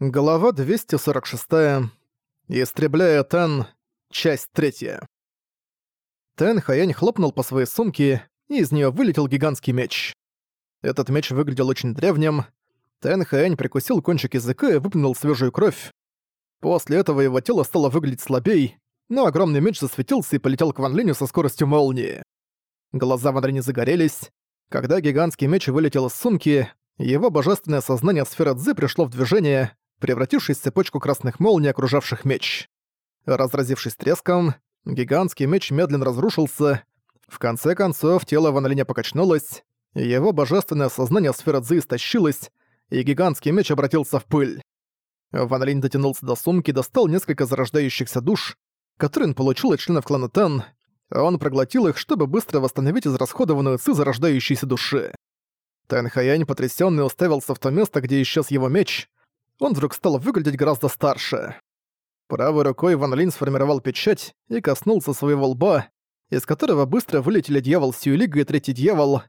Глава 246. Истребляя Тен. Часть 3. Тен Хаянь хлопнул по своей сумке, и из нее вылетел гигантский меч. Этот меч выглядел очень древним. Тен Хаянь прикусил кончик языка и выплюнул свежую кровь. После этого его тело стало выглядеть слабей, но огромный меч засветился и полетел к Ван Линю со скоростью молнии. Глаза Ван Линя загорелись. Когда гигантский меч вылетел из сумки, его божественное сознание сферы Цзы пришло в движение, превратившись в цепочку красных молний, окружавших меч. Разразившись треском, гигантский меч медленно разрушился. В конце концов, тело Ван Линя покачнулось, его божественное сознание сферы Цзы истощилось, и гигантский меч обратился в пыль. Ван дотянулся до сумки достал несколько зарождающихся душ, которые он получил от членов клана Тен. Он проглотил их, чтобы быстро восстановить израсходованную ци зарождающейся души. Тэн Хаянь потрясённый уставился в то место, где исчез его меч, он вдруг стал выглядеть гораздо старше. Правой рукой Ван Линь сформировал печать и коснулся своего лба, из которого быстро вылетели дьявол Сюэлига и третий дьявол.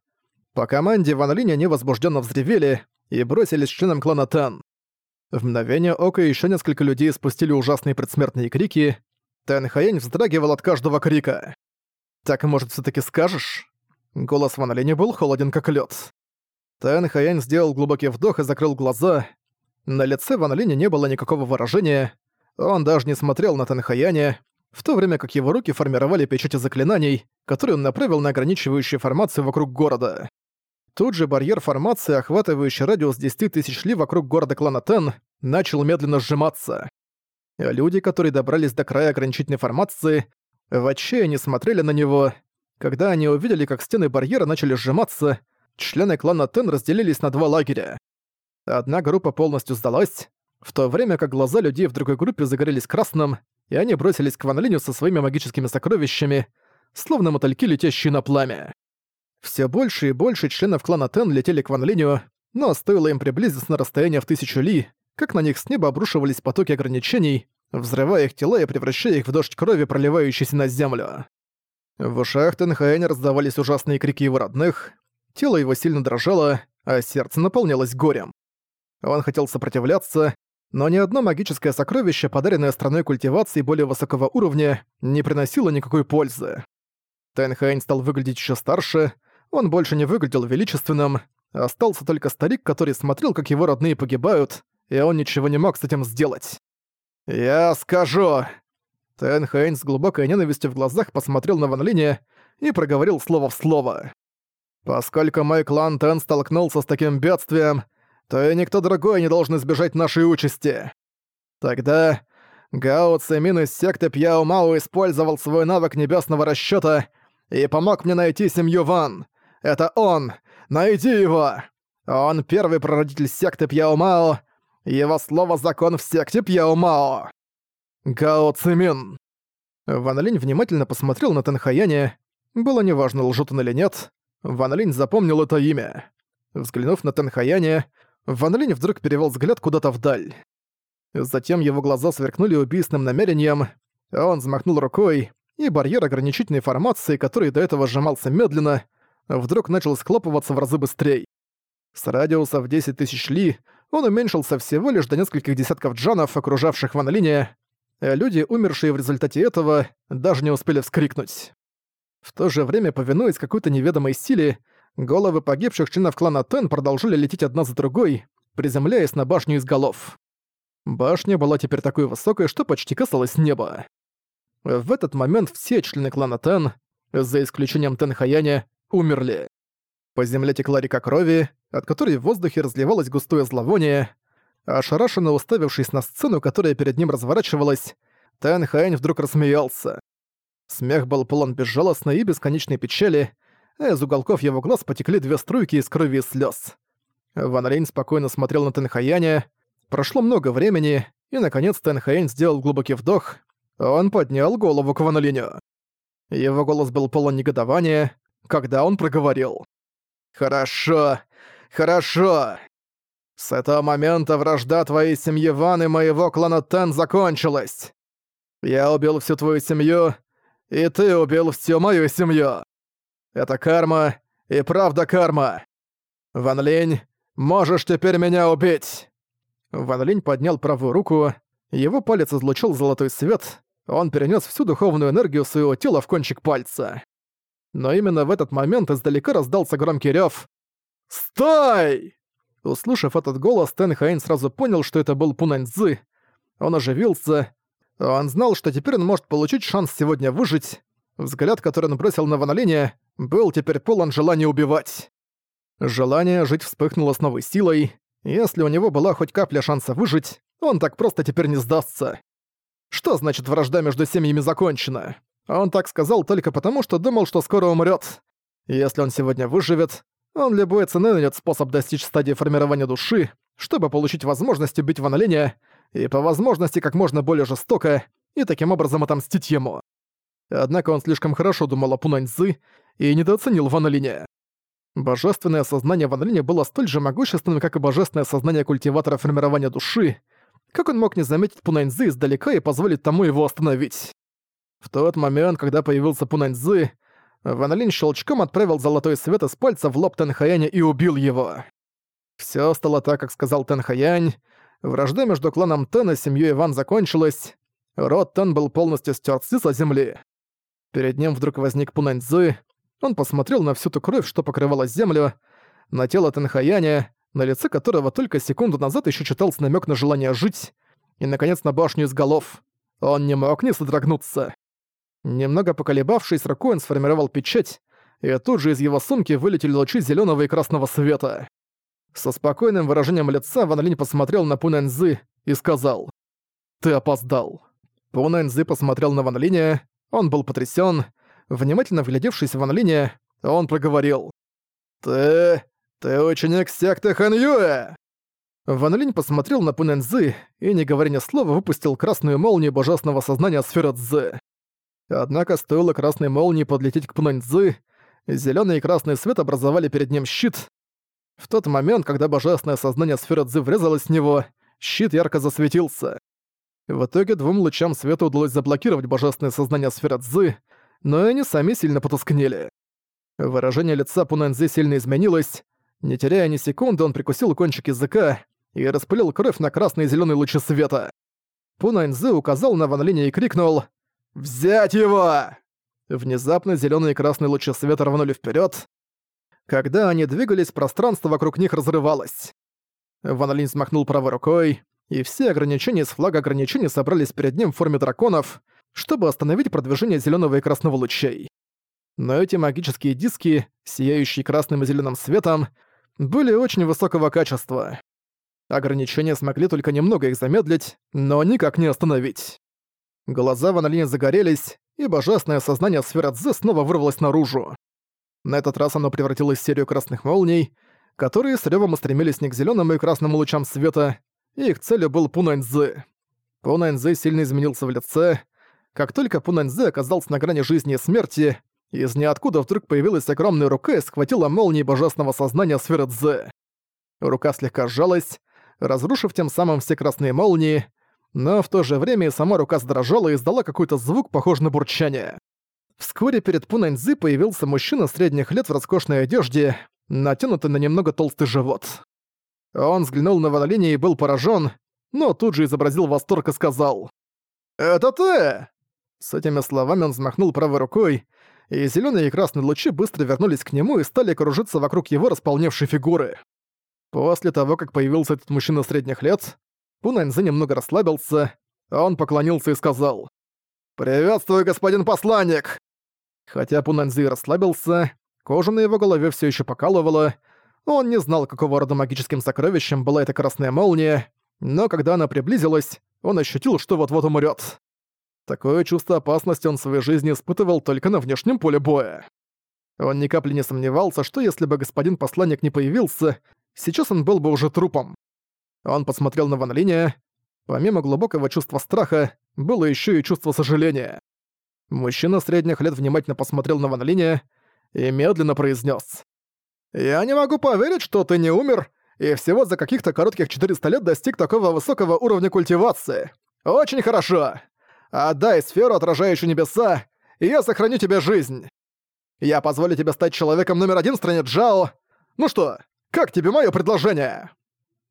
По команде Ван Линь они возбужденно взревели и бросились членам клана Тан. В мгновение ока еще несколько людей спустили ужасные предсмертные крики. Тэн Хаянь вздрагивал от каждого крика. «Так, может, все таки скажешь?» Голос Ван Линя был холоден как лед. Тэн Хаянь сделал глубокий вдох и закрыл глаза. На лице Ван Линя не было никакого выражения, он даже не смотрел на Танхаяне, в то время как его руки формировали печати заклинаний, которые он направил на ограничивающую формацию вокруг города. Тут же барьер формации, охватывающий радиус 10 тысяч ли вокруг города клана Тен, начал медленно сжиматься. Люди, которые добрались до края ограничительной формации, в отчаянии смотрели на него. Когда они увидели, как стены барьера начали сжиматься, члены клана Тен разделились на два лагеря. Одна группа полностью сдалась, в то время как глаза людей в другой группе загорелись красным, и они бросились к Ван Линю со своими магическими сокровищами, словно мотыльки, летящие на пламя. Все больше и больше членов клана Тен летели к Ван Линю, но стоило им приблизиться на расстояние в тысячу ли, как на них с неба обрушивались потоки ограничений, взрывая их тела и превращая их в дождь крови, проливающийся на землю. В ушах Тенхайня раздавались ужасные крики его родных, тело его сильно дрожало, а сердце наполнялось горем. Он хотел сопротивляться, но ни одно магическое сокровище, подаренное страной культивации более высокого уровня, не приносило никакой пользы. Тайнхайн стал выглядеть еще старше, он больше не выглядел величественным, остался только старик, который смотрел, как его родные погибают, и он ничего не мог с этим сделать. «Я скажу!» Тайнхайн с глубокой ненавистью в глазах посмотрел на Ван Линя и проговорил слово в слово. «Поскольку мой клан Тен столкнулся с таким бедствием, то и никто другой не должен избежать нашей участи. Тогда Гао Цемин из секты Пьяо Мао использовал свой навык небесного расчёта и помог мне найти семью Ван. Это он! Найди его! Он первый прародитель секты Пьяо Мао. Его слово закон в секте Пьяо Мао. Гао Цимин. Ван Линь внимательно посмотрел на Танхаяне. Было неважно, лжут он или нет. Ван Линь запомнил это имя. Взглянув на Танхаяне, Ван Линь вдруг перевел взгляд куда-то вдаль. Затем его глаза сверкнули убийственным намерением, он взмахнул рукой, и барьер ограничительной формации, который до этого сжимался медленно, вдруг начал склопываться в разы быстрее. С радиуса в 10 тысяч ли он уменьшился всего лишь до нескольких десятков джанов, окружавших Ван Линя, люди, умершие в результате этого, даже не успели вскрикнуть. В то же время, повинуясь какой-то неведомой силе, Головы погибших членов клана Тен продолжили лететь одна за другой, приземляясь на башню из голов. Башня была теперь такой высокой, что почти касалась неба. В этот момент все члены клана Тен, за исключением Тен Хаяня, умерли. По земле текла река крови, от которой в воздухе разливалось густое зловоние. Ошарашенно уставившись на сцену, которая перед ним разворачивалась, Тен Хаянь вдруг рассмеялся. Смех был полон безжалостной и бесконечной печали, а из уголков его глаз потекли две струйки из крови и слез. Ван Рейн спокойно смотрел на Тенхаяня. Прошло много времени, и, наконец, Тенхаянь сделал глубокий вдох. Он поднял голову к Ван Линю. Его голос был полон негодования, когда он проговорил. «Хорошо, хорошо. С этого момента вражда твоей семьи Ван и моего клана Тен закончилась. Я убил всю твою семью, и ты убил всю мою семью. Это карма и правда карма. Ван Линь, можешь теперь меня убить!» Ван Линь поднял правую руку, его палец излучил золотой свет, он перенес всю духовную энергию своего тела в кончик пальца. Но именно в этот момент издалека раздался громкий рёв. «Стой!» Услышав этот голос, Тэн Хаэнь сразу понял, что это был Пунань Цзы. Он оживился. Он знал, что теперь он может получить шанс сегодня выжить. Взгляд, который он бросил на Ван был теперь полон желания убивать. Желание жить вспыхнуло с новой силой. Если у него была хоть капля шанса выжить, он так просто теперь не сдастся. Что значит вражда между семьями закончена? Он так сказал только потому, что думал, что скоро умрет. Если он сегодня выживет, он любой ценой найдет способ достичь стадии формирования души, чтобы получить возможность убить Ван и по возможности как можно более жестоко, и таким образом отомстить ему. Однако он слишком хорошо думал о Пунаньзы и недооценил Ван Божественное сознание Ван было столь же могущественным, как и божественное сознание культиватора формирования души. Как он мог не заметить Пунаньзы издалека и позволить тому его остановить? В тот момент, когда появился Пунаньзы, Ван Линь щелчком отправил золотой свет из пальца в лоб Тэнхаяня и убил его. Всё стало так, как сказал Тэнхаянь. Вражда между кланом Тэн и семьей Иван закончилась. Род Тэн был полностью стёрт с земли. Перед ним вдруг возник Пунаньзы, он посмотрел на всю ту кровь, что покрывала землю, на тело Тенхаяня, на лице которого только секунду назад еще читался намек на желание жить, и, наконец, на башню из голов. Он не мог не содрогнуться. Немного поколебавшись, он сформировал печать, и тут же из его сумки вылетели лучи зеленого и красного света. Со спокойным выражением лица Ван Линь посмотрел на Пунэнзы и сказал «Ты опоздал». Пунэнзы посмотрел на Ван Линя, он был потрясен, внимательно вглядевшись в Ван он проговорил. «Ты... ты ученик секты Хан Юэ!» Ван Линь посмотрел на Пунэн Цзы и, не говоря ни слова, выпустил красную молнию божественного сознания сферы Цзы. Однако стоило красной молнии подлететь к Пунэн Цзы, зелёный и красный свет образовали перед ним щит. В тот момент, когда божественное сознание сферы Цзы врезалось в него, щит ярко засветился. В итоге двум лучам света удалось заблокировать божественное сознание сферы Цзы, но они сами сильно потускнели. Выражение лица Пунэнзи сильно изменилось. Не теряя ни секунды, он прикусил кончик языка и распылил кровь на красные и зелёные лучи света. Пунэнзи указал на Ван Линя и крикнул «Взять его!». Внезапно зелёные и красные лучи света рванули вперёд. Когда они двигались, пространство вокруг них разрывалось. Ван Линь взмахнул правой рукой, и все ограничения с флага ограничений собрались перед ним в форме драконов — чтобы остановить продвижение зеленого и красного лучей. Но эти магические диски, сияющие красным и зеленым светом, были очень высокого качества. Ограничения смогли только немного их замедлить, но никак не остановить. Глаза Ван Линя загорелись, и божественное сознание сферы Цзы снова вырвалось наружу. На этот раз оно превратилось в серию красных молний, которые с рёвом устремились не к зелёному и красному лучам света, их целью был Пунаньзы. Пунаньзы сильно изменился в лице, как только Пунаньзе оказался на грани жизни и смерти, из ниоткуда вдруг появилась огромная рука и схватила молнии божественного сознания сферы Дзе. Рука слегка сжалась, разрушив тем самым все красные молнии, но в то же время и сама рука задрожала и издала какой-то звук, похожий на бурчание. Вскоре перед Пунаньзи появился мужчина средних лет в роскошной одежде, натянутый на немного толстый живот. Он взглянул на Ванолине и был поражен, но тут же изобразил восторг и сказал «Это ты!» С этими словами он взмахнул правой рукой, и зеленые и красные лучи быстро вернулись к нему и стали кружиться вокруг его располневшей фигуры. После того, как появился этот мужчина средних лет, Пунаньзы немного расслабился, а он поклонился и сказал «Приветствую, господин посланник!» Хотя Пунаньзы и расслабился, кожа на его голове все еще покалывала, он не знал, какого рода магическим сокровищем была эта красная молния, но когда она приблизилась, он ощутил, что вот-вот умрет. Такое чувство опасности он в своей жизни испытывал только на внешнем поле боя. Он ни капли не сомневался, что если бы господин посланник не появился, сейчас он был бы уже трупом. Он посмотрел на Ван Линя. Помимо глубокого чувства страха, было еще и чувство сожаления. Мужчина средних лет внимательно посмотрел на Ван Линя и медленно произнес: «Я не могу поверить, что ты не умер и всего за каких-то коротких 400 лет достиг такого высокого уровня культивации. Очень хорошо! Отдай сферу, отражающую небеса, и я сохраню тебе жизнь. Я позволю тебе стать человеком номер один в стране Джао. Ну что, как тебе мое предложение?»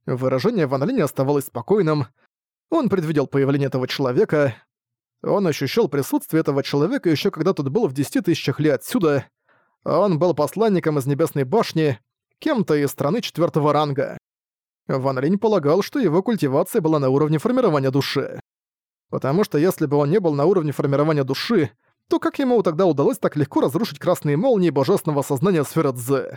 Выражение Ван Линя оставалось спокойным. Он предвидел появление этого человека. Он ощущал присутствие этого человека еще когда тот был в десяти тысячах лет отсюда. Он был посланником из Небесной башни, кем-то из страны четвертого ранга. Ван Линь полагал, что его культивация была на уровне формирования души. Потому что если бы он не был на уровне формирования души, то как ему тогда удалось так легко разрушить красные молнии божественного сознания сферы Цзэ?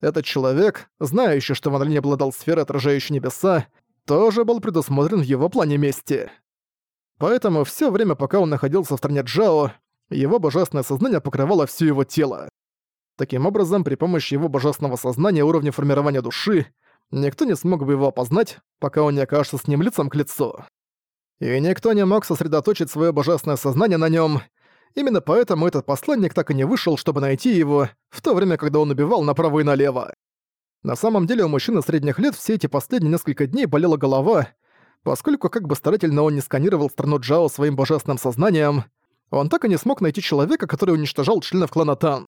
Этот человек, знающий, что Ван Линь обладал сферой, отражающей небеса, тоже был предусмотрен в его плане мести. Поэтому все время, пока он находился в стране Джао, его божественное сознание покрывало все его тело. Таким образом, при помощи его божественного сознания уровня формирования души, никто не смог бы его опознать, пока он не окажется с ним лицом к лицу. И никто не мог сосредоточить свое божественное сознание на нем. Именно поэтому этот посланник так и не вышел, чтобы найти его, в то время, когда он убивал направо и налево. На самом деле у мужчины средних лет все эти последние несколько дней болела голова, поскольку как бы старательно он не сканировал страну Джао своим божественным сознанием, он так и не смог найти человека, который уничтожал членов клана Тан.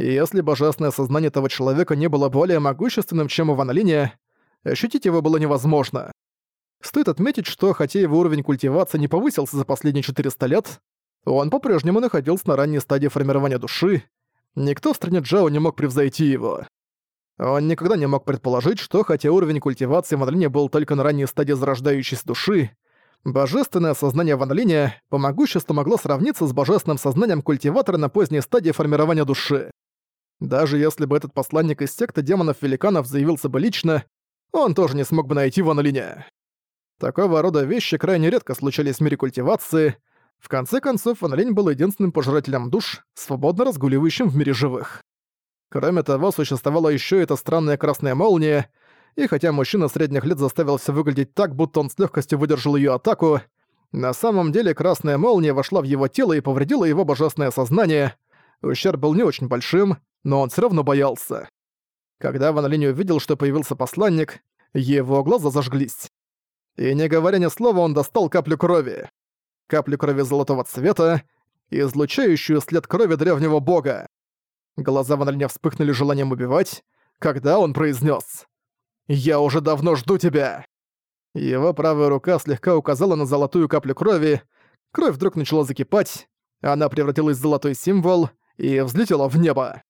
Если божественное сознание этого человека не было более могущественным, чем у Ван ощутить его было невозможно. Стоит отметить, что хотя его уровень культивации не повысился за последние 400 лет, он по-прежнему находился на ранней стадии формирования души, никто в стране Джао не мог превзойти его. Он никогда не мог предположить, что хотя уровень культивации Ван был только на ранней стадии зарождающейся души, божественное сознание Ван по могуществу могло сравниться с божественным сознанием культиватора на поздней стадии формирования души. Даже если бы этот посланник из секты демонов-великанов заявился бы лично, он тоже не смог бы найти Ван Линя. Такого рода вещи крайне редко случались в мире культивации. В конце концов, Ван Линь был единственным пожирателем душ, свободно разгуливающим в мире живых. Кроме того, существовала еще эта странная красная молния, и хотя мужчина средних лет заставил все выглядеть так, будто он с легкостью выдержал ее атаку, на самом деле красная молния вошла в его тело и повредила его божественное сознание. Ущерб был не очень большим, но он все равно боялся. Когда Ван Линь увидел, что появился посланник, его глаза зажглись. И не говоря ни слова, он достал каплю крови. Каплю крови золотого цвета, излучающую след крови древнего бога. Глаза Ван Линя вспыхнули желанием убивать, когда он произнес: «Я уже давно жду тебя!» Его правая рука слегка указала на золотую каплю крови, кровь вдруг начала закипать, она превратилась в золотой символ и взлетела в небо.